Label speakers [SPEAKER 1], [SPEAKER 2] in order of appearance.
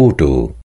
[SPEAKER 1] photo